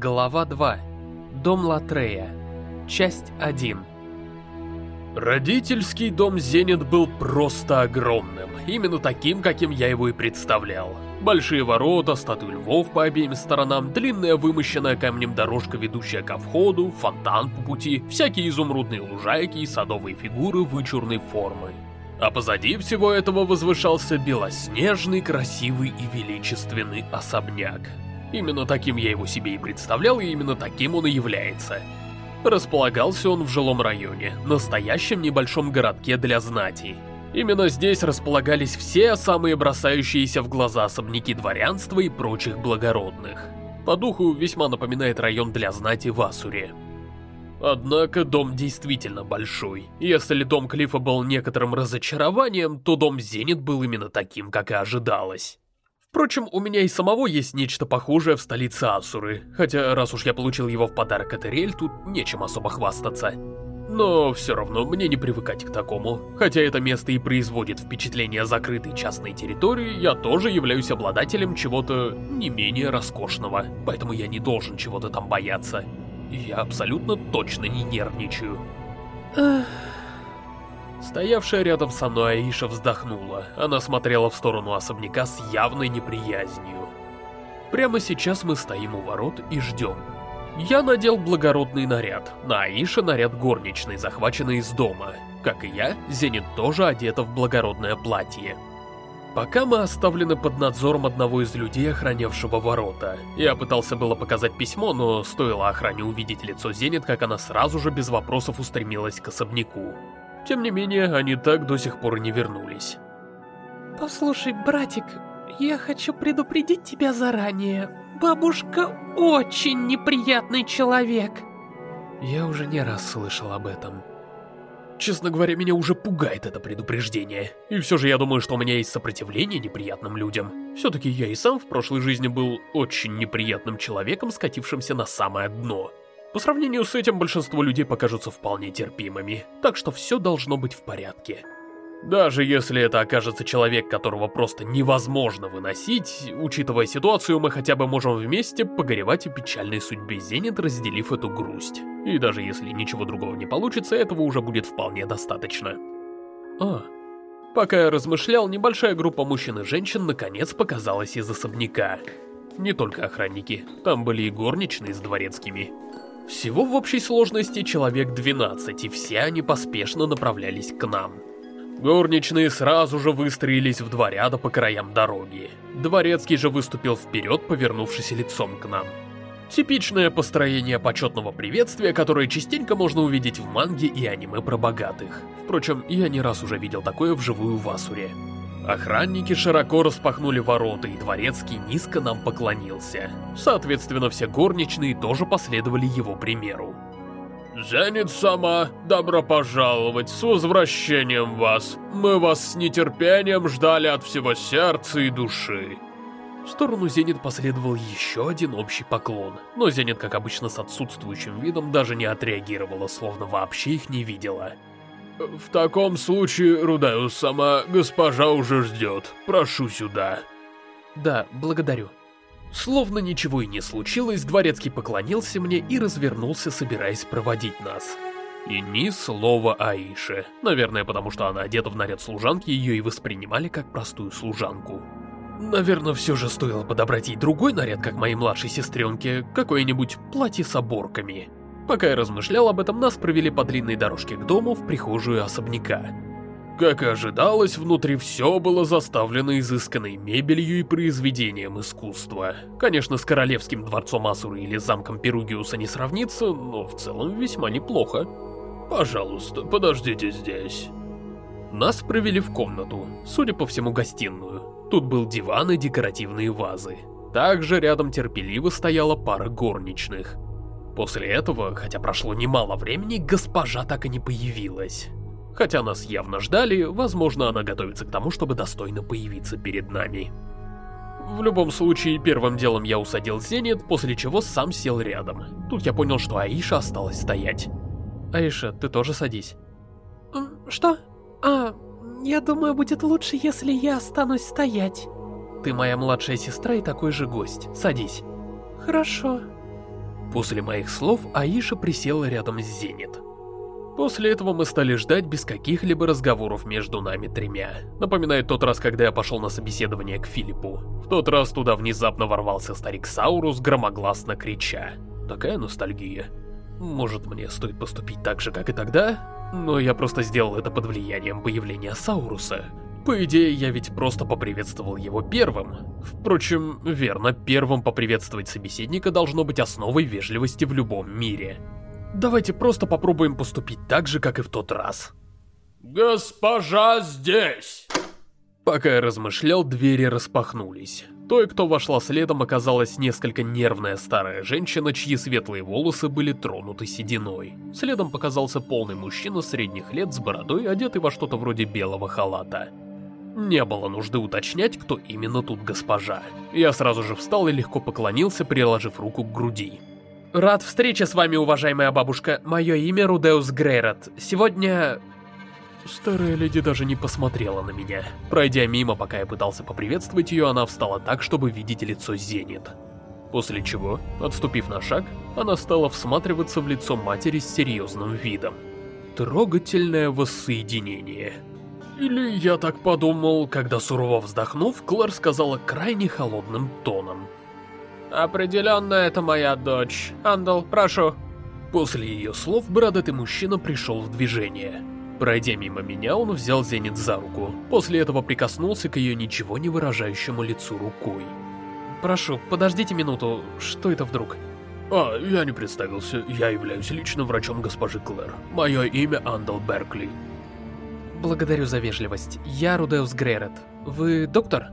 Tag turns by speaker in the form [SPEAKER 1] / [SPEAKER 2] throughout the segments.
[SPEAKER 1] Глава 2. Дом Латрея. Часть 1.
[SPEAKER 2] Родительский дом Зенит был просто огромным, именно таким, каким я его и представлял. Большие ворота, статуи львов по обеим сторонам, длинная вымощенная камнем дорожка, ведущая ко входу, фонтан по пути, всякие изумрудные лужайки и садовые фигуры вычурной формы. А позади всего этого возвышался белоснежный, красивый и величественный особняк. Именно таким я его себе и представлял, и именно таким он и является. Располагался он в жилом районе, настоящем небольшом городке для знати. Именно здесь располагались все самые бросающиеся в глаза особняки дворянства и прочих благородных. По духу весьма напоминает район для знати в Асуре. Однако дом действительно большой. Если дом Клифа был некоторым разочарованием, то дом Зенит был именно таким, как и ожидалось. Впрочем, у меня и самого есть нечто похожее в столице Асуры, хотя раз уж я получил его в подарок от Эриэль, тут нечем особо хвастаться. Но все равно мне не привыкать к такому. Хотя это место и производит впечатление закрытой частной территории, я тоже являюсь обладателем чего-то не менее роскошного, поэтому я не должен чего-то там бояться. Я абсолютно точно не нервничаю. Эх... Стоявшая рядом со мной Аиша вздохнула. Она смотрела в сторону особняка с явной неприязнью. Прямо сейчас мы стоим у ворот и ждем. Я надел благородный наряд, на Аише наряд горничный, захваченный из дома. Как и я, Зенит тоже одета в благородное платье. Пока мы оставлены под надзором одного из людей, охранявшего ворота. Я пытался было показать письмо, но стоило охране увидеть лицо Зенит, как она сразу же без вопросов устремилась к особняку. Тем не менее, они так до сих пор не вернулись.
[SPEAKER 3] Послушай, братик, я хочу предупредить тебя заранее. Бабушка очень неприятный человек.
[SPEAKER 1] Я уже не раз слышал об этом.
[SPEAKER 2] Честно говоря, меня уже пугает это предупреждение. И все же я думаю, что у меня есть сопротивление неприятным людям. Все-таки я и сам в прошлой жизни был очень неприятным человеком, скатившимся на самое дно. По сравнению с этим, большинство людей покажутся вполне терпимыми, так что все должно быть в порядке. Даже если это окажется человек, которого просто невозможно выносить, учитывая ситуацию, мы хотя бы можем вместе погоревать о печальной судьбе Зенит, разделив эту грусть. И даже если ничего другого не получится, этого уже будет вполне достаточно. А, пока я размышлял, небольшая группа мужчин и женщин наконец показалась из особняка. Не только охранники, там были и горничные с дворецкими. Всего в общей сложности человек 12, и все они поспешно направлялись к нам. Горничные сразу же выстроились в два ряда по краям дороги. Дворецкий же выступил вперед, повернувшись лицом к нам. Типичное построение почетного приветствия, которое частенько можно увидеть в манге и аниме про богатых. Впрочем, я не раз уже видел такое вживую в Асуре. Охранники широко распахнули ворота, и дворецкий низко нам поклонился. Соответственно, все горничные тоже последовали его примеру. «Зенит сама, добро пожаловать, с возвращением вас! Мы вас с нетерпением ждали от всего сердца и души!» В сторону Зенит последовал еще один общий поклон, но Зенит, как обычно с отсутствующим видом, даже не отреагировала, словно вообще их не видела. «В таком случае, Рудаю сама, госпожа уже ждет. Прошу сюда».
[SPEAKER 1] «Да, благодарю».
[SPEAKER 2] Словно ничего и не случилось, дворецкий поклонился мне и развернулся, собираясь проводить нас. И ни слова Аише. Наверное, потому что она одета в наряд служанки, ее и воспринимали как простую служанку. Наверное, все же стоило подобрать ей другой наряд, как моей младшей сестренке, какое-нибудь платье с оборками. Пока я размышлял об этом, нас провели по длинной дорожке к дому в прихожую особняка. Как и ожидалось, внутри все было заставлено изысканной мебелью и произведением искусства. Конечно, с королевским дворцом Асуры или замком Перугиуса не сравнится, но в целом весьма неплохо. Пожалуйста, подождите здесь. Нас провели в комнату, судя по всему гостиную. Тут был диван и декоративные вазы. Также рядом терпеливо стояла пара горничных. После этого, хотя прошло немало времени, госпожа так и не появилась. Хотя нас явно ждали, возможно, она готовится к тому, чтобы достойно появиться перед нами. В любом случае, первым делом я усадил Зенит, после чего сам сел рядом. Тут я понял, что Аиша осталась стоять.
[SPEAKER 1] Аиша, ты тоже садись.
[SPEAKER 3] Что? А, я думаю, будет лучше, если я останусь стоять.
[SPEAKER 1] Ты моя младшая сестра и такой же гость. Садись.
[SPEAKER 3] Хорошо.
[SPEAKER 2] После моих слов Аиша присела рядом с Зенит. После этого мы стали ждать без каких-либо разговоров между нами тремя. Напоминает тот раз, когда я пошел на собеседование к Филиппу. В тот раз туда внезапно ворвался старик Саурус, громогласно крича. Такая ностальгия. Может, мне стоит поступить так же, как и тогда? Но я просто сделал это под влиянием появления Сауруса. По идее, я ведь просто поприветствовал его первым. Впрочем, верно, первым поприветствовать собеседника должно быть основой вежливости в любом мире. Давайте просто попробуем поступить так же, как и в тот раз. «Госпожа здесь!» Пока я размышлял, двери распахнулись. Той, кто вошла следом, оказалась несколько нервная старая женщина, чьи светлые волосы были тронуты сединой. Следом показался полный мужчина средних лет с бородой, одетый во что-то вроде белого халата. Не было нужды уточнять, кто именно тут госпожа. Я сразу же встал и легко поклонился, приложив руку к груди.
[SPEAKER 1] Рад встрече с вами, уважаемая бабушка. Мое имя Рудеус Грейрот. Сегодня...
[SPEAKER 2] Старая леди даже не посмотрела на меня. Пройдя мимо, пока я пытался поприветствовать ее, она встала так, чтобы видеть лицо Зенит. После чего, отступив на шаг, она стала всматриваться в лицо матери с серьезным видом. Трогательное воссоединение. Или я так подумал, когда сурово вздохнув, Клэр сказала крайне холодным тоном.
[SPEAKER 1] Определенно, это моя дочь. Андал, прошу.
[SPEAKER 2] После ее слов бородатый мужчина пришел в движение. Пройдя мимо меня, он взял Зенит за руку. После этого прикоснулся к ее ничего не выражающему лицу рукой.
[SPEAKER 1] Прошу, подождите минуту. Что это вдруг?
[SPEAKER 2] А, я не представился. Я являюсь личным врачом госпожи Клэр. Мое имя Андал Беркли.
[SPEAKER 1] Благодарю за вежливость. Я Рудеус Грейрет. Вы доктор?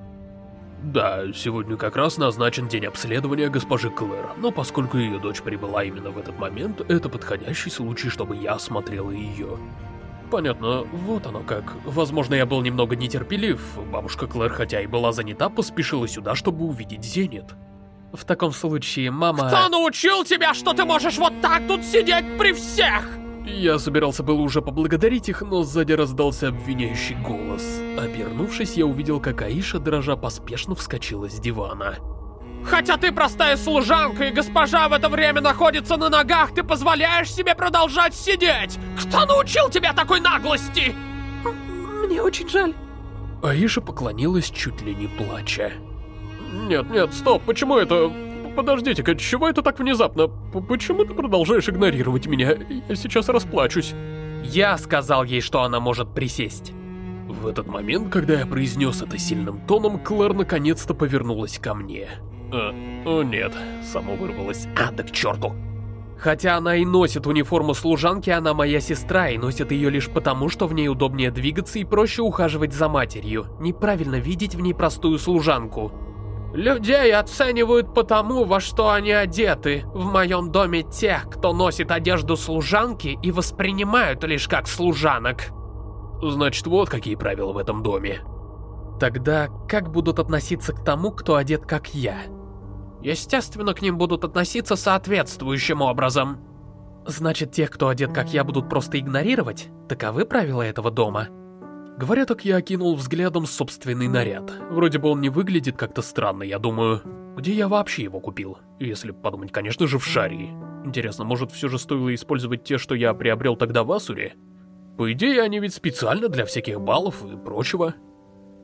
[SPEAKER 2] Да, сегодня как раз назначен день обследования госпожи Клэр, но поскольку ее дочь прибыла именно в этот момент, это подходящий случай, чтобы я осмотрела ее. Понятно, вот оно как. Возможно, я был немного нетерпелив. Бабушка Клэр, хотя и была занята, поспешила сюда, чтобы увидеть Зенит.
[SPEAKER 1] В таком случае, мама...
[SPEAKER 3] Кто научил тебя, что ты можешь вот так тут сидеть при всех?
[SPEAKER 2] Я собирался было уже поблагодарить их, но сзади раздался обвиняющий голос. Обернувшись, я увидел, как Аиша, дрожа, поспешно вскочила с дивана.
[SPEAKER 3] Хотя ты простая служанка, и госпожа в это время находится на ногах, ты позволяешь себе продолжать сидеть! Кто научил тебя такой наглости?
[SPEAKER 1] Мне очень жаль.
[SPEAKER 2] Аиша поклонилась, чуть ли не плача. Нет, нет, стоп, почему это... Подождите-ка, чего это так внезапно? Почему ты продолжаешь игнорировать меня? Я сейчас расплачусь.
[SPEAKER 1] Я сказал ей, что она может присесть.
[SPEAKER 2] В этот момент, когда я произнес это сильным тоном, Клэр наконец-то повернулась ко мне. Э, о нет, само вырвалось. А, да к черту.
[SPEAKER 1] Хотя она и носит униформу служанки, она моя сестра, и носит ее лишь потому, что в ней удобнее двигаться и проще ухаживать за матерью. Неправильно видеть в ней простую служанку. Людей оценивают по тому, во что они одеты. В моем доме тех, кто носит одежду служанки, и воспринимают лишь как служанок.
[SPEAKER 2] Значит, вот какие правила в этом доме.
[SPEAKER 1] Тогда как будут относиться к тому, кто одет как я? Естественно, к ним будут относиться соответствующим образом. Значит, тех, кто одет как я, будут просто игнорировать? Таковы правила этого дома?
[SPEAKER 2] Говоря так, я окинул взглядом собственный наряд. Вроде бы он не выглядит как-то странно, я думаю. Где я вообще его купил? Если подумать, конечно же, в Шарии. Интересно, может все же стоило использовать те, что я приобрел тогда в Асуре? По идее, они ведь специально для всяких баллов и прочего.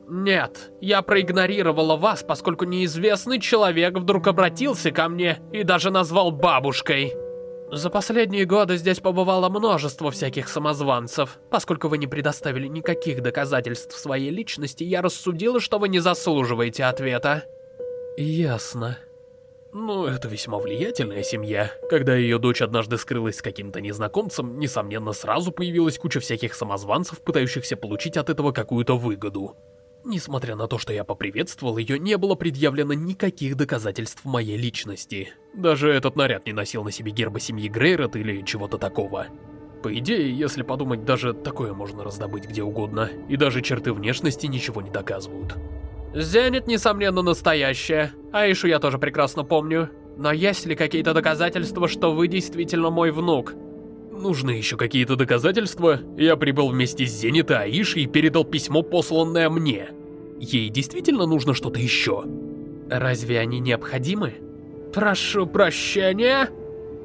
[SPEAKER 3] Нет, я проигнорировала вас, поскольку неизвестный человек вдруг обратился ко мне и даже назвал бабушкой. За последние годы здесь побывало множество всяких самозванцев. Поскольку вы не предоставили никаких доказательств своей личности, я рассудила, что вы не заслуживаете ответа.
[SPEAKER 1] Ясно.
[SPEAKER 2] Ну, это весьма влиятельная семья. Когда ее дочь однажды скрылась с каким-то незнакомцем, несомненно, сразу появилась куча всяких самозванцев, пытающихся получить от этого какую-то выгоду. Несмотря на то, что я поприветствовал ее, не было предъявлено никаких доказательств моей личности. Даже этот наряд не носил на себе герба семьи Грейрот или чего-то такого. По идее, если подумать, даже такое можно раздобыть где угодно, и даже черты внешности ничего не доказывают.
[SPEAKER 3] Зенит, несомненно, настоящая. Аишу я тоже прекрасно помню. Но есть ли какие-то доказательства, что вы действительно мой внук?
[SPEAKER 2] Нужны еще какие-то доказательства? Я прибыл вместе с Зенит и Аишей и передал письмо, посланное мне. Ей действительно нужно что-то еще?
[SPEAKER 1] Разве они необходимы?
[SPEAKER 3] Прошу прощения.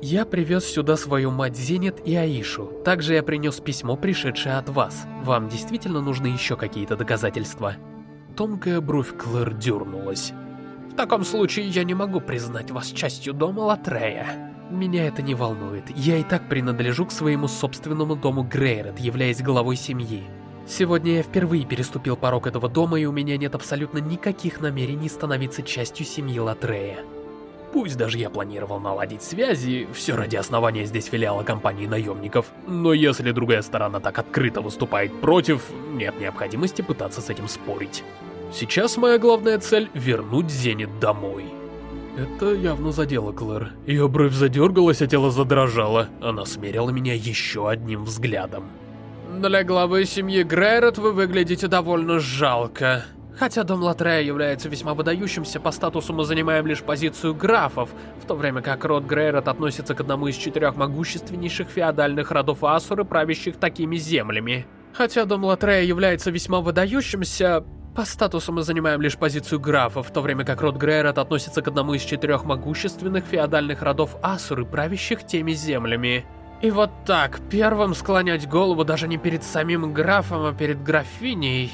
[SPEAKER 1] Я привез сюда свою мать Зенит и Аишу. Также я принес письмо, пришедшее от вас. Вам действительно нужны еще какие-то доказательства? Тонкая бровь Клэр дернулась.
[SPEAKER 3] В таком случае я не могу признать вас частью дома Латрея.
[SPEAKER 1] Меня это не волнует. Я и так принадлежу к своему собственному дому Грейрот, являясь главой семьи. Сегодня я впервые переступил порог этого дома, и у меня нет абсолютно никаких намерений становиться частью семьи Латрея.
[SPEAKER 2] Пусть даже я планировал наладить связи, все ради основания здесь филиала компании наемников, но если другая сторона так открыто выступает против, нет необходимости пытаться с этим спорить. Сейчас моя главная цель — вернуть Зенит домой. Это явно задело Клэр. Ее бровь задергалась, а тело задрожало. Она смерила меня еще одним взглядом.
[SPEAKER 3] Для главы семьи Грейрот вы выглядите довольно жалко. Хотя дом Латрея является весьма выдающимся, по статусу мы занимаем лишь позицию графов, в то время как род Грейрот относится к одному из четырех могущественнейших феодальных родов Асуры, правящих такими землями. Хотя дом Латрея является весьма выдающимся, по статусу мы занимаем лишь позицию графа, в то время как род Грейрот относится к одному из четырех могущественных феодальных родов Асуры, правящих теми землями. И вот так, первым склонять голову даже не перед самим графом, а перед графиней...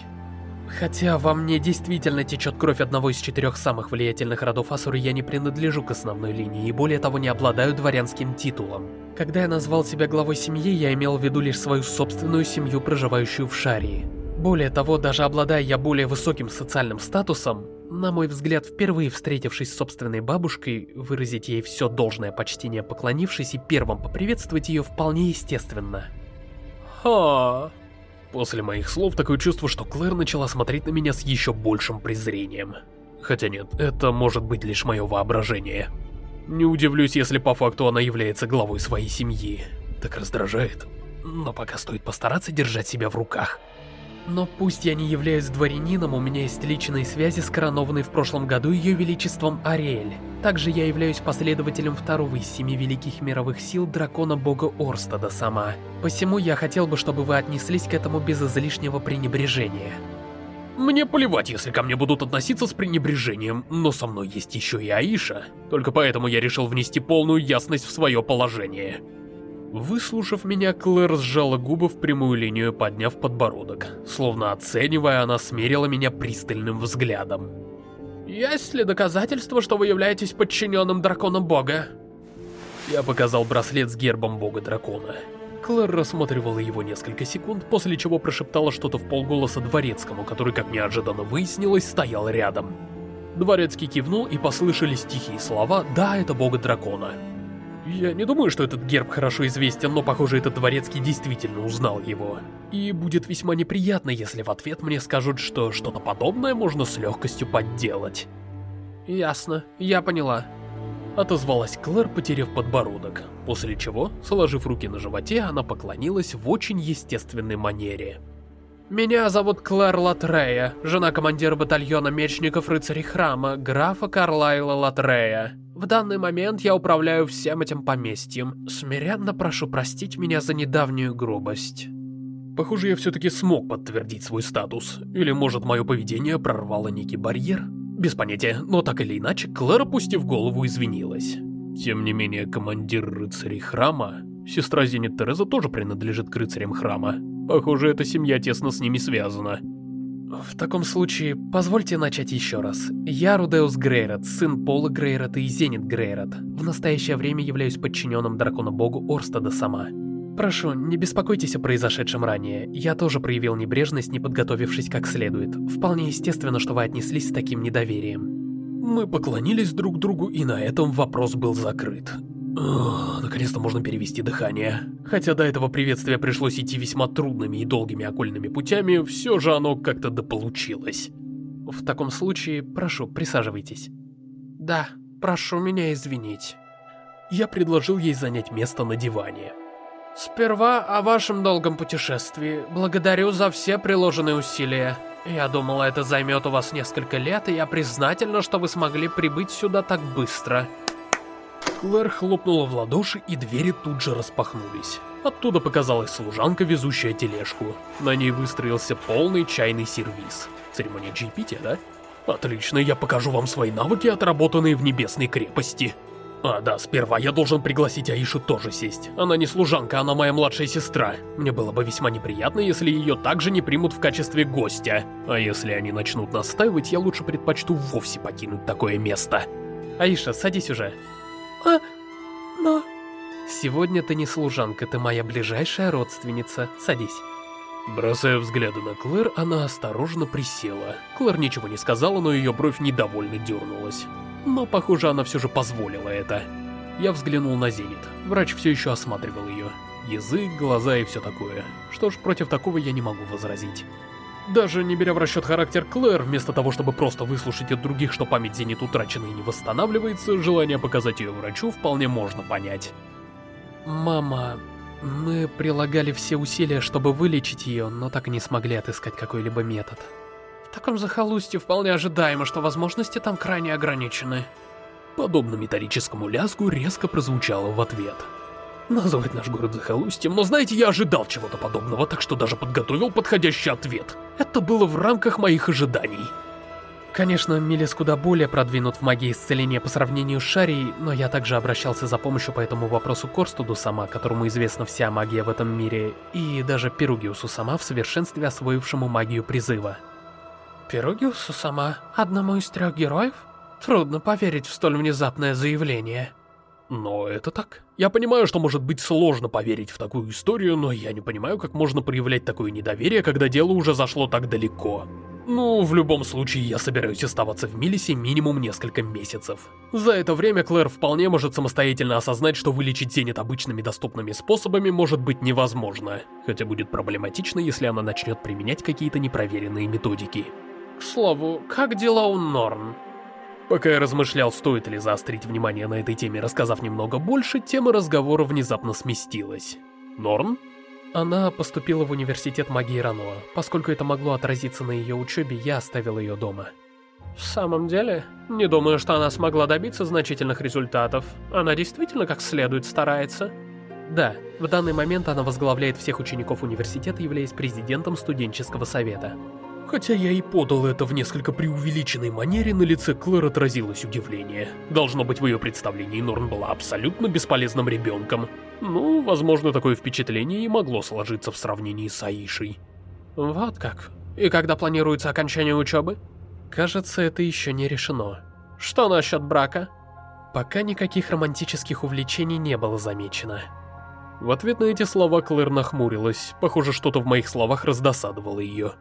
[SPEAKER 1] Хотя во мне действительно течет кровь одного из четырех самых влиятельных родов Асуры, я не принадлежу к основной линии и более того не обладаю дворянским титулом. Когда я назвал себя главой семьи, я имел в виду лишь свою собственную семью, проживающую в Шарии. Более того, даже обладая я более высоким социальным статусом, на мой взгляд, впервые встретившись с собственной бабушкой, выразить ей все должное почтение, поклонившись и первым поприветствовать ее вполне естественно.
[SPEAKER 3] Ха.
[SPEAKER 2] После моих слов такое чувство, что Клэр начала смотреть на меня с еще большим презрением. Хотя нет, это может быть лишь мое воображение. Не удивлюсь, если по факту она является главой своей семьи. Так раздражает. Но пока стоит постараться держать себя в руках.
[SPEAKER 1] Но пусть я не являюсь дворянином, у меня есть личные связи с коронованной в прошлом году Ее Величеством Ариэль. Также я являюсь последователем второго из семи великих мировых сил дракона-бога Орстада сама. Посему я хотел бы, чтобы вы отнеслись к этому без излишнего пренебрежения.
[SPEAKER 2] Мне плевать, если ко мне будут относиться с пренебрежением, но со мной есть еще и Аиша. Только поэтому я решил внести полную ясность в свое положение. Выслушав меня, Клэр сжала губы в прямую линию, подняв подбородок. Словно оценивая, она смерила меня пристальным взглядом.
[SPEAKER 3] «Есть ли доказательства, что вы являетесь подчиненным дракона бога?»
[SPEAKER 2] Я показал браслет с гербом бога-дракона. Клэр рассматривала его несколько секунд, после чего прошептала что-то в полголоса дворецкому, который, как неожиданно выяснилось, стоял рядом. Дворецкий кивнул, и послышались тихие слова «Да, это бога-дракона». Я не думаю, что этот герб хорошо известен, но, похоже, этот дворецкий действительно узнал его. И будет весьма неприятно, если в ответ мне скажут, что что-то подобное можно с легкостью подделать.
[SPEAKER 3] Ясно, я поняла.
[SPEAKER 2] Отозвалась Клэр, потеряв подбородок, после чего, сложив руки на животе, она поклонилась в очень естественной манере.
[SPEAKER 3] Меня зовут Клэр Латрея, жена командира батальона мечников рыцарей храма, графа Карлайла Латрея. В данный момент я управляю всем этим поместьем. Смиренно прошу простить меня за недавнюю грубость.
[SPEAKER 2] Похоже, я все-таки смог подтвердить свой статус. Или, может, мое поведение прорвало некий барьер? Без понятия, но так или иначе, Клэр, опустив голову, извинилась. Тем не менее, командир рыцарей храма... Сестра Зенит Тереза тоже принадлежит к рыцарям храма. Похоже, эта семья тесно с ними связана.
[SPEAKER 1] В таком случае, позвольте начать еще раз. Я Рудеус Грейрот, сын Пола Грейрота и Зенит Грейрот. В настоящее время являюсь подчиненным дракона-богу Орстада сама. Прошу, не беспокойтесь о произошедшем ранее. Я тоже проявил небрежность, не подготовившись как следует. Вполне естественно, что вы отнеслись с таким недоверием.
[SPEAKER 2] Мы поклонились друг другу, и на этом вопрос был закрыт. Наконец-то можно перевести дыхание. Хотя до этого приветствия пришлось идти весьма трудными и долгими окольными путями, все же оно как-то дополучилось.
[SPEAKER 1] В таком случае, прошу, присаживайтесь.
[SPEAKER 3] Да, прошу меня извинить.
[SPEAKER 2] Я предложил ей занять место на диване.
[SPEAKER 3] Сперва о вашем долгом путешествии. Благодарю за все приложенные усилия. Я думала, это займет у вас несколько лет, и я признательна, что вы смогли прибыть сюда так быстро.
[SPEAKER 2] Клэр хлопнула в ладоши, и двери тут же распахнулись. Оттуда показалась служанка, везущая тележку. На ней выстроился полный чайный сервиз. Церемония чаепития, да? Отлично, я покажу вам свои навыки, отработанные в Небесной крепости. А, да, сперва я должен пригласить Аишу тоже сесть. Она не служанка, она моя младшая сестра. Мне было бы весьма неприятно, если ее также не примут в качестве гостя. А если они начнут настаивать, я лучше предпочту вовсе покинуть такое место.
[SPEAKER 1] Аиша, садись уже.
[SPEAKER 3] А, но...
[SPEAKER 1] Сегодня ты не служанка, ты моя ближайшая родственница. Садись.
[SPEAKER 2] Бросая взгляды на Клэр, она осторожно присела. Клэр ничего не сказала, но ее бровь недовольно дернулась. Но, похоже, она все же позволила это. Я взглянул на Зенит. Врач все еще осматривал ее. Язык, глаза и все такое. Что ж, против такого я не могу возразить. Даже не беря в расчет характер Клэр, вместо того, чтобы просто выслушать от других, что память Зенит утрачена и не восстанавливается, желание показать ее врачу вполне можно понять.
[SPEAKER 1] Мама, мы прилагали все усилия, чтобы вылечить ее, но так и не смогли отыскать какой-либо метод.
[SPEAKER 3] В таком захолустье вполне ожидаемо, что возможности там крайне ограничены.
[SPEAKER 2] Подобно металлическому лязгу резко прозвучало в ответ. Назвать наш город захолустьем, но знаете, я ожидал чего-то подобного, так что даже подготовил подходящий ответ. Это было в рамках моих ожиданий.
[SPEAKER 1] Конечно, Милис куда более продвинут в магии исцеления по сравнению с Шарией, но я также обращался за помощью по этому вопросу к Корстуду сама, которому известна вся магия в этом мире, и даже Перугиусу сама в совершенстве освоившему магию призыва.
[SPEAKER 3] Пирогиусу сама одному из трех героев? Трудно поверить в столь внезапное заявление.
[SPEAKER 2] Но это так. Я понимаю, что может быть сложно поверить в такую историю, но я не понимаю, как можно проявлять такое недоверие, когда дело уже зашло так далеко. Ну, в любом случае, я собираюсь оставаться в Милисе минимум несколько месяцев. За это время Клэр вполне может самостоятельно осознать, что вылечить Зенит обычными доступными способами может быть невозможно, хотя будет проблематично, если она начнет применять какие-то непроверенные методики.
[SPEAKER 3] К слову, как дела у Норн?
[SPEAKER 2] Пока я размышлял, стоит ли заострить внимание на этой теме, рассказав немного больше, тема разговора внезапно сместилась. Норн?
[SPEAKER 1] Она поступила в университет магии Рануа. Поскольку это могло отразиться на ее учебе, я оставил ее дома.
[SPEAKER 3] В самом деле, не думаю, что она смогла добиться значительных результатов. Она действительно как следует старается.
[SPEAKER 1] Да, в данный момент она возглавляет всех учеников университета, являясь президентом студенческого совета.
[SPEAKER 2] Хотя я и подал это в несколько преувеличенной манере, на лице Клэр отразилось удивление. Должно быть, в ее представлении Норн была абсолютно бесполезным ребенком. Ну, возможно, такое впечатление и могло сложиться в сравнении с Аишей.
[SPEAKER 3] Вот как. И когда планируется окончание учебы?
[SPEAKER 1] Кажется, это еще не решено.
[SPEAKER 3] Что насчет брака?
[SPEAKER 1] Пока никаких романтических увлечений не было замечено.
[SPEAKER 2] В ответ на эти слова Клэр нахмурилась. Похоже, что-то в моих словах раздосадовало ее.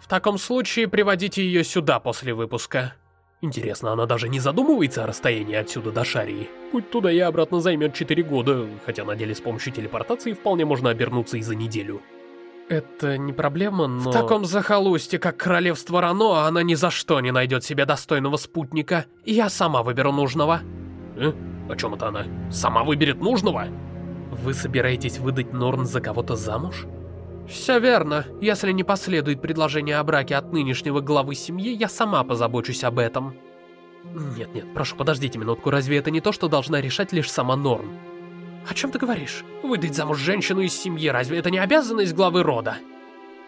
[SPEAKER 3] В таком случае приводите ее сюда после выпуска.
[SPEAKER 2] Интересно, она даже не задумывается о расстоянии отсюда до Шарии? Путь туда и обратно займет 4 года, хотя на деле с помощью телепортации вполне можно обернуться и за неделю.
[SPEAKER 1] Это не проблема, но...
[SPEAKER 3] В таком захолустье, как королевство Рано, она ни за что не найдет себе достойного спутника. Я сама выберу нужного.
[SPEAKER 2] Э? О чем это она? Сама выберет нужного?
[SPEAKER 1] Вы собираетесь выдать Норн за кого-то замуж?
[SPEAKER 3] Все верно. Если не последует предложение о браке от нынешнего главы семьи, я сама позабочусь об этом.
[SPEAKER 1] Нет-нет, прошу, подождите минутку, разве это не то, что должна решать лишь сама Норн?
[SPEAKER 3] О чем ты говоришь? Выдать замуж женщину из семьи, разве это не обязанность главы рода?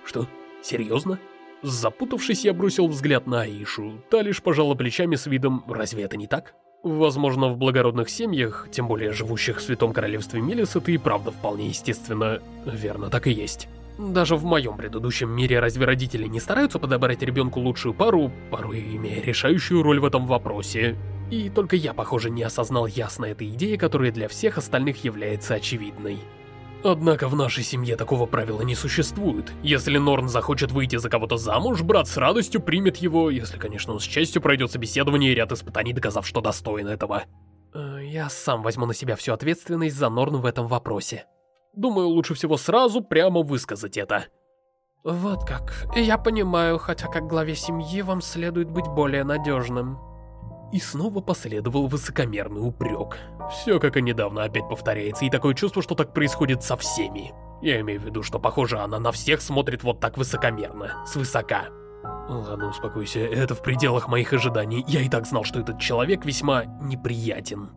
[SPEAKER 2] Что? Серьезно? Запутавшись, я бросил взгляд на Аишу. Та лишь пожала плечами с видом «Разве это не так?» Возможно, в благородных семьях, тем более живущих в Святом Королевстве Мелис, это и правда вполне естественно. Верно, так и есть. Даже в моем предыдущем мире разве родители не стараются подобрать ребенку лучшую пару, порой имея решающую роль в этом вопросе? И только я, похоже, не осознал ясно этой идеи, которая для всех остальных является очевидной. Однако в нашей семье такого правила не существует. Если Норн захочет выйти за кого-то замуж, брат с радостью примет его, если, конечно, он с честью пройдет собеседование и ряд испытаний, доказав, что достоин этого.
[SPEAKER 1] Э, я сам возьму на себя всю ответственность за Норн в этом вопросе.
[SPEAKER 2] Думаю, лучше всего сразу прямо высказать это.
[SPEAKER 3] Вот как. Я понимаю, хотя как главе семьи вам следует быть более надежным.
[SPEAKER 2] И снова последовал высокомерный упрек. Все как и недавно опять повторяется, и такое чувство, что так происходит со всеми. Я имею в виду, что похоже она на всех смотрит вот так высокомерно, свысока. Ладно, успокойся, это в пределах моих ожиданий. Я и так знал, что этот человек весьма неприятен.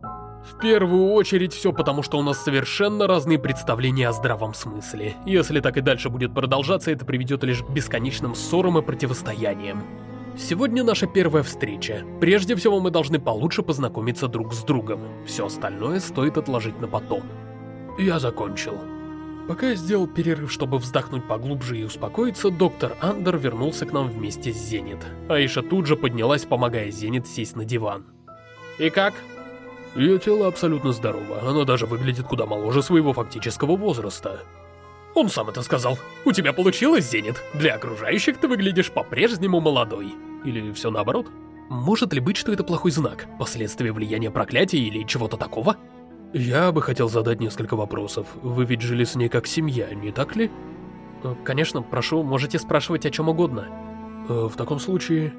[SPEAKER 2] В первую очередь все потому, что у нас совершенно разные представления о здравом смысле. Если так и дальше будет продолжаться, это приведет лишь к бесконечным ссорам и противостояниям.
[SPEAKER 1] Сегодня наша первая встреча. Прежде всего мы должны получше познакомиться друг с другом. Все остальное стоит отложить на потом. Я закончил. Пока я сделал перерыв, чтобы вздохнуть поглубже и успокоиться, доктор Андер вернулся к нам вместе с Зенит. Аиша тут же поднялась, помогая Зенит сесть на диван.
[SPEAKER 3] «И как?»
[SPEAKER 2] Ее тело абсолютно здорово, оно даже выглядит куда моложе своего фактического возраста.
[SPEAKER 1] Он сам это сказал. У тебя получилось, Зенит. Для окружающих ты выглядишь по-прежнему молодой. Или все наоборот? Может ли быть, что это плохой знак? Последствия влияния проклятия или чего-то такого?
[SPEAKER 2] Я бы хотел задать несколько вопросов. Вы ведь жили с ней как семья, не так ли?
[SPEAKER 1] Э, конечно, прошу, можете спрашивать о чем угодно.
[SPEAKER 2] Э, в таком случае...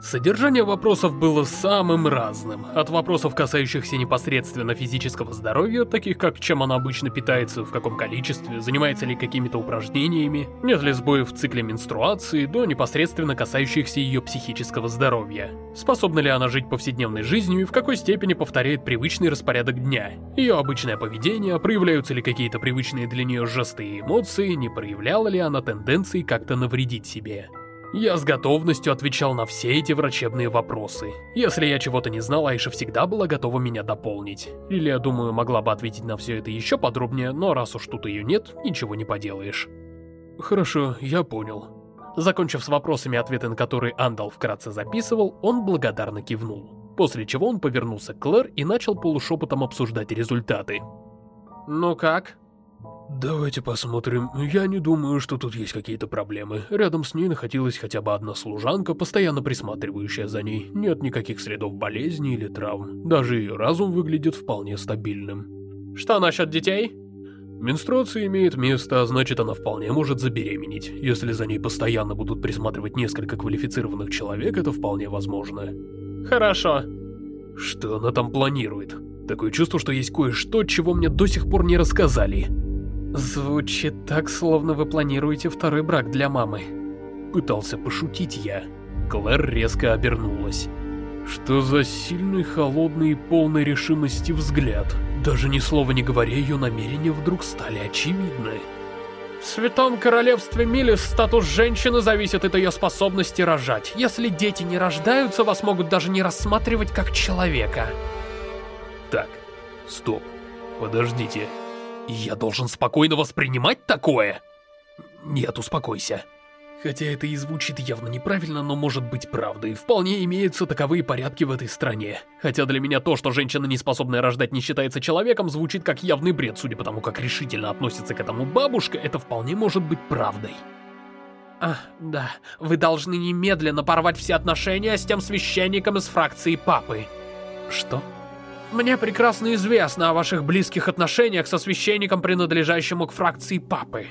[SPEAKER 1] Содержание вопросов было самым разным. От вопросов, касающихся непосредственно физического здоровья, таких как чем она обычно питается, в каком количестве, занимается ли какими-то упражнениями, нет ли сбоев в цикле менструации, до непосредственно касающихся ее психического здоровья. Способна ли она жить повседневной жизнью и в какой степени повторяет привычный распорядок дня. Ее обычное поведение, проявляются ли какие-то привычные для нее жесты и эмоции, не проявляла ли она тенденции как-то навредить себе. Я с готовностью отвечал на все эти врачебные вопросы. Если я чего-то не знал, Айша всегда была готова меня дополнить. Или, я думаю, могла бы ответить на все это еще подробнее, но раз уж тут ее нет, ничего не поделаешь.
[SPEAKER 2] Хорошо, я понял.
[SPEAKER 1] Закончив с вопросами, ответы на которые Андал вкратце записывал, он благодарно кивнул. После чего он повернулся к Клэр и начал полушепотом обсуждать результаты.
[SPEAKER 3] «Ну как?»
[SPEAKER 2] Давайте посмотрим. Я не думаю, что тут есть какие-то проблемы. Рядом с ней находилась хотя бы одна служанка, постоянно присматривающая за ней. Нет никаких следов болезни или травм. Даже ее разум выглядит вполне стабильным.
[SPEAKER 3] Что насчет детей?
[SPEAKER 2] Менструация имеет место, а значит она вполне может забеременеть. Если за ней постоянно будут присматривать несколько квалифицированных человек, это вполне возможно.
[SPEAKER 3] Хорошо.
[SPEAKER 2] Что она там планирует? Такое чувство, что есть кое-что, чего мне до сих пор не рассказали.
[SPEAKER 1] Звучит так, словно вы планируете второй брак для мамы.
[SPEAKER 2] Пытался пошутить я. Клэр резко обернулась. Что за сильный, холодный и полный решимости взгляд. Даже ни слова не говоря, ее намерения вдруг стали очевидны.
[SPEAKER 3] В Святом Королевстве Милис статус женщины зависит от ее способности рожать. Если дети не рождаются, вас могут даже не рассматривать как человека.
[SPEAKER 2] Так, стоп, подождите.
[SPEAKER 1] Я должен спокойно воспринимать такое? Нет, успокойся.
[SPEAKER 2] Хотя это и звучит явно неправильно, но может быть правдой. Вполне имеются таковые порядки в этой стране.
[SPEAKER 1] Хотя для меня то, что женщина, не способная рождать, не считается человеком, звучит как явный бред, судя по тому, как решительно относится к этому бабушка, это вполне может быть правдой. А, да. Вы должны немедленно порвать все отношения с тем священником из фракции Папы.
[SPEAKER 2] Что?
[SPEAKER 3] Мне прекрасно известно о ваших близких отношениях со священником, принадлежащим к фракции Папы.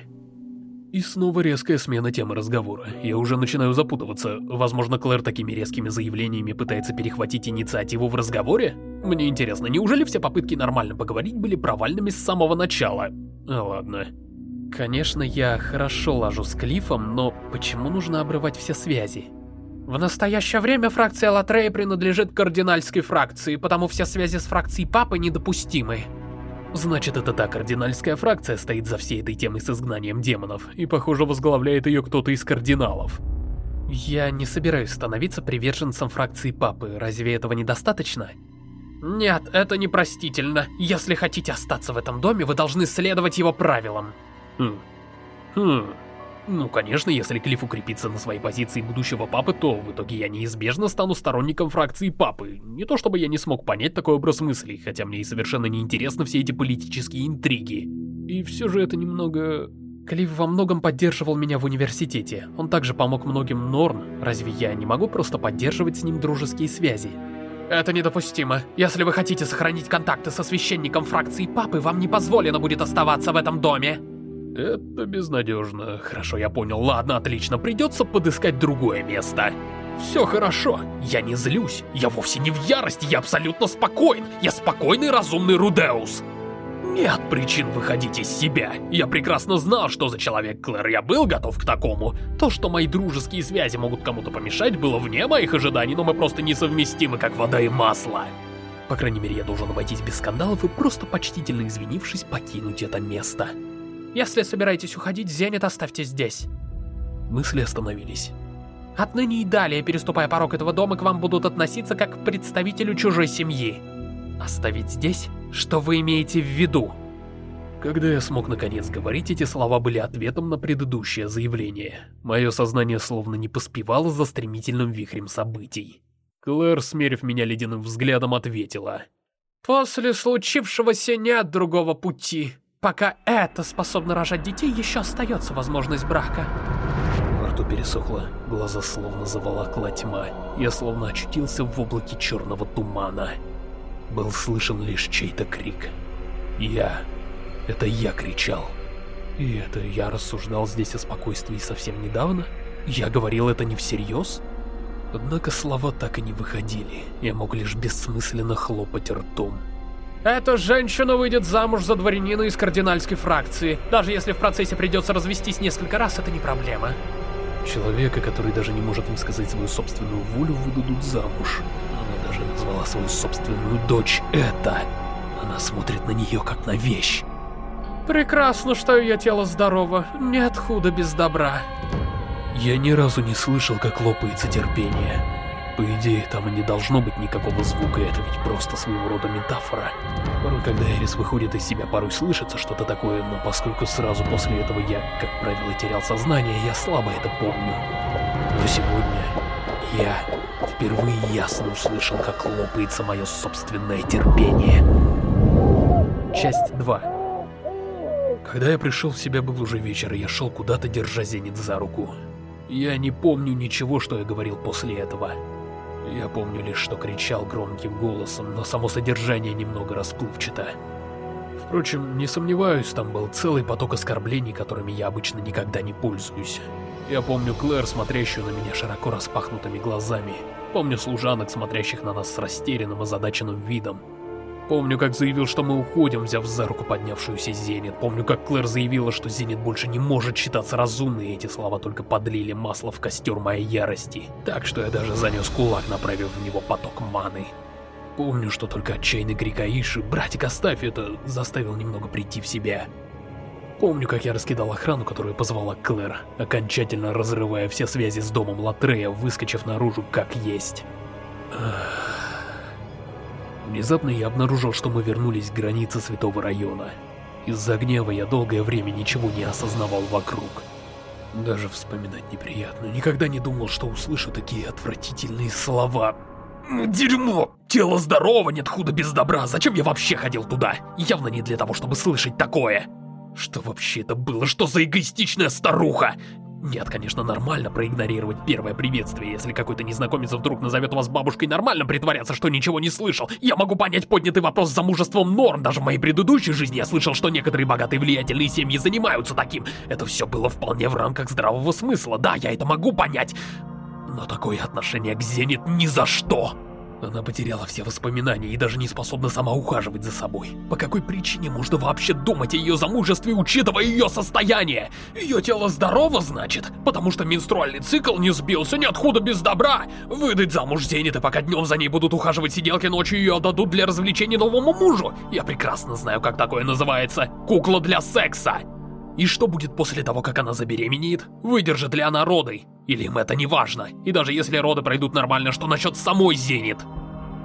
[SPEAKER 2] И снова резкая смена темы разговора. Я уже начинаю запутываться. Возможно, Клэр такими резкими заявлениями пытается перехватить инициативу в разговоре? Мне интересно, неужели все попытки нормально поговорить были провальными с самого начала? А, ладно.
[SPEAKER 1] Конечно, я хорошо лажу с Клиффом, но почему нужно обрывать все связи?
[SPEAKER 3] В настоящее время фракция Латрея принадлежит кардинальской фракции, потому все связи с фракцией Папы недопустимы.
[SPEAKER 1] Значит, это та кардинальская фракция стоит за всей этой темой с изгнанием демонов, и, похоже, возглавляет ее кто-то из кардиналов. Я не собираюсь становиться приверженцем фракции Папы, разве этого недостаточно?
[SPEAKER 3] Нет, это непростительно. Если хотите остаться в этом доме, вы должны следовать его правилам.
[SPEAKER 1] Хм. Хм. Ну, конечно, если Клифф укрепится на своей позиции будущего папы, то в итоге я неизбежно стану сторонником фракции папы. Не то чтобы я не смог понять такой образ мыслей, хотя мне и совершенно не интересны все эти политические интриги. И все же это немного... Клифф во многом поддерживал меня в университете. Он также помог многим Норн. Разве я не могу просто поддерживать с ним дружеские связи?
[SPEAKER 3] Это недопустимо. Если вы хотите сохранить контакты со священником фракции Папы, вам не позволено будет оставаться в этом доме.
[SPEAKER 1] Это безнадежно. Хорошо, я понял. Ладно, отлично. Придется подыскать другое место. Все хорошо. Я не злюсь. Я вовсе не в ярости. Я абсолютно спокоен. Я спокойный, разумный Рудеус. Нет причин выходить из себя. Я прекрасно знал, что за человек Клэр. Я был готов к такому. То, что мои дружеские связи могут кому-то помешать, было вне моих ожиданий, но мы просто несовместимы, как вода и масло. По крайней мере, я должен обойтись без скандалов и просто почтительно извинившись покинуть это место.
[SPEAKER 3] Если собираетесь уходить, Зенит оставьте здесь.
[SPEAKER 1] Мысли остановились.
[SPEAKER 3] Отныне и далее, переступая порог этого дома, к вам будут относиться как к представителю чужой семьи. Оставить здесь? Что вы имеете в виду?
[SPEAKER 2] Когда я смог наконец говорить, эти слова были ответом на предыдущее заявление. Мое сознание словно не поспевало за стремительным вихрем событий. Клэр, смерив меня ледяным взглядом, ответила.
[SPEAKER 3] «После случившегося нет другого пути. Пока это способно рожать детей, еще остается возможность брака».
[SPEAKER 2] Во рту пересохло, глаза словно заволокла тьма. Я словно очутился в облаке черного тумана. Был слышен лишь чей-то крик. Я это я кричал. И это я рассуждал здесь о спокойствии совсем недавно? Я говорил это не всерьез? Однако слова так и не выходили. Я мог лишь бессмысленно хлопать ртом.
[SPEAKER 3] Эта женщина выйдет замуж за дворянина из кардинальской фракции. Даже если в процессе придется развестись несколько раз, это не проблема.
[SPEAKER 2] Человека, который даже не может высказать свою собственную волю, выдадут замуж. Она даже назвала свою собственную дочь это. Она смотрит на нее как на вещь.
[SPEAKER 3] Прекрасно, что ее тело здорово. Нет худа без добра.
[SPEAKER 2] Я ни разу не слышал, как лопается терпение. По идее, там и не должно быть никакого звука, это ведь просто своего рода метафора. Порой, когда Эрис выходит из себя, порой слышится что-то такое, но поскольку сразу после этого я, как правило, терял сознание, я слабо это помню. Но сегодня я впервые ясно услышал, как лопается мое собственное терпение. Часть 2 когда я пришел в себя, был уже вечер, и я шел куда-то, держа Зенит за руку. Я не помню ничего, что я говорил после этого. Я помню лишь, что кричал громким голосом, но само содержание немного расплывчато. Впрочем, не сомневаюсь, там был целый поток оскорблений, которыми я обычно никогда не пользуюсь. Я помню Клэр, смотрящую на меня широко распахнутыми глазами. Помню служанок, смотрящих на нас с растерянным, озадаченным видом. Помню, как заявил, что мы уходим, взяв за руку поднявшуюся Зенит. Помню, как Клэр заявила, что Зенит больше не может считаться разумной, и эти слова только подлили масло в костер моей ярости. Так что я даже занес кулак, направив в него поток маны. Помню, что только отчаянный крик Аиши «Братик, оставь это!» заставил немного прийти в себя. Помню, как я раскидал охрану, которую позвала Клэр, окончательно разрывая все связи с домом Латрея, выскочив наружу как есть. Ах... Внезапно я обнаружил, что мы вернулись к границе Святого района. Из-за гнева я долгое время ничего не осознавал вокруг. Даже вспоминать неприятно. Никогда не думал, что услышу такие отвратительные слова. Дерьмо! Тело здорово, нет худа без добра. Зачем я вообще ходил туда? Явно не для того, чтобы слышать такое. Что вообще это было? Что за эгоистичная старуха? Нет, конечно, нормально проигнорировать первое приветствие. Если какой-то незнакомец вдруг назовет вас бабушкой, нормально притворяться, что ничего не слышал. Я могу понять поднятый вопрос с замужеством норм. Даже в моей предыдущей жизни я слышал, что некоторые богатые влиятельные семьи занимаются таким. Это все было вполне в рамках здравого смысла. Да, я это могу понять. Но такое отношение к Зенит ни за что. Она потеряла все воспоминания и даже не способна сама ухаживать за собой. По какой причине можно вообще думать о ее замужестве, учитывая ее состояние? Ее тело здорово, значит? Потому что менструальный цикл не сбился, нет худа без добра. Выдать замуж Зениты, пока днем за ней будут ухаживать сиделки, ночью ее отдадут для развлечения новому мужу. Я прекрасно знаю, как такое называется. Кукла для секса. И что будет после того, как она забеременеет? Выдержит ли она роды? Или им это не важно? И даже если роды пройдут нормально, что насчет самой Зенит?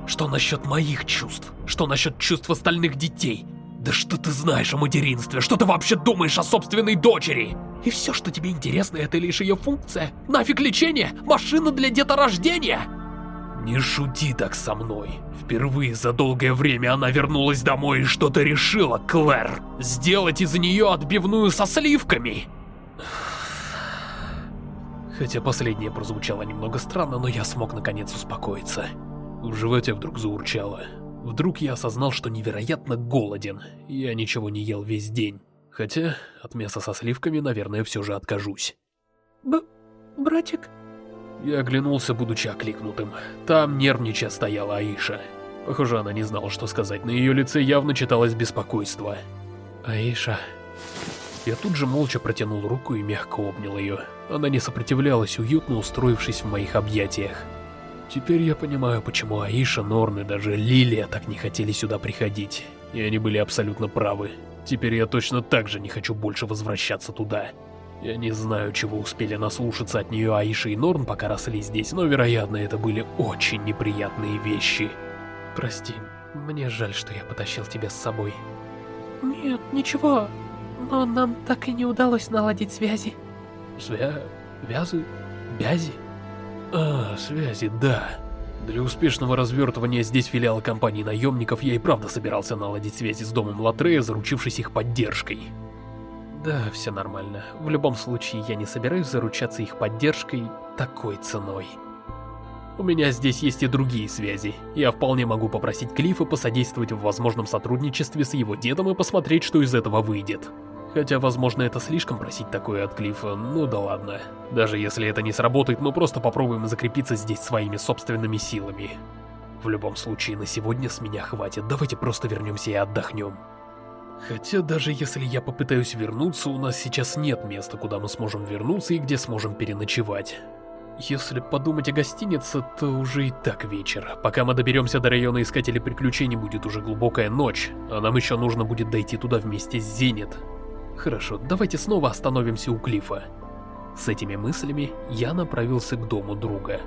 [SPEAKER 2] Что насчет моих чувств? Что насчет чувств остальных детей? Да что ты знаешь о материнстве? Что ты вообще думаешь о собственной дочери? И все, что тебе интересно, это лишь ее функция? Нафиг лечение? Машина для деторождения? Не шути так со мной. Впервые за долгое время она вернулась домой и что-то решила, Клэр. Сделать из нее отбивную со сливками. Хотя последнее прозвучало немного странно, но я смог наконец успокоиться. В животе вдруг заурчало. Вдруг я осознал, что невероятно голоден. Я ничего не ел весь день. Хотя от мяса со сливками, наверное, все же откажусь.
[SPEAKER 3] Б... братик...
[SPEAKER 2] Я оглянулся, будучи окликнутым. Там нервничая стояла Аиша. Похоже, она не знала, что сказать. На ее лице явно читалось беспокойство. «Аиша...» Я тут же молча протянул руку и мягко обнял ее. Она не сопротивлялась, уютно устроившись в моих объятиях. Теперь я понимаю, почему Аиша, Норн и даже Лилия так не хотели сюда приходить. И они были абсолютно правы. Теперь я точно так же не хочу больше возвращаться туда. Я не знаю, чего успели наслушаться от нее Аиша и Норн, пока росли здесь, но, вероятно, это были очень неприятные вещи.
[SPEAKER 1] Прости, мне жаль, что я потащил тебя с собой.
[SPEAKER 3] Нет, ничего, но нам так и не удалось наладить связи.
[SPEAKER 2] Свя... вязы? Бязи? А, связи, да. Для успешного развертывания здесь филиала компании наемников я и правда собирался наладить связи с домом Латрея, заручившись их поддержкой.
[SPEAKER 1] Да, все нормально. В любом случае, я не собираюсь заручаться их поддержкой такой ценой.
[SPEAKER 2] У меня здесь есть и другие связи. Я вполне могу попросить Клифа посодействовать в возможном сотрудничестве с его дедом и посмотреть, что из этого выйдет. Хотя, возможно, это слишком просить такое от Клифа, ну да ладно. Даже если это не сработает, мы просто попробуем закрепиться здесь своими собственными силами. В любом случае, на сегодня с меня хватит, давайте просто вернемся и отдохнем. Хотя даже если я попытаюсь вернуться, у нас сейчас нет места, куда мы сможем вернуться и где сможем переночевать. Если подумать о гостинице, то уже и так вечер. Пока мы доберемся до района Искателей Приключений, будет уже глубокая ночь, а нам еще нужно будет дойти туда вместе с Зенит. Хорошо, давайте снова остановимся у Клифа. С этими мыслями я направился к дому друга.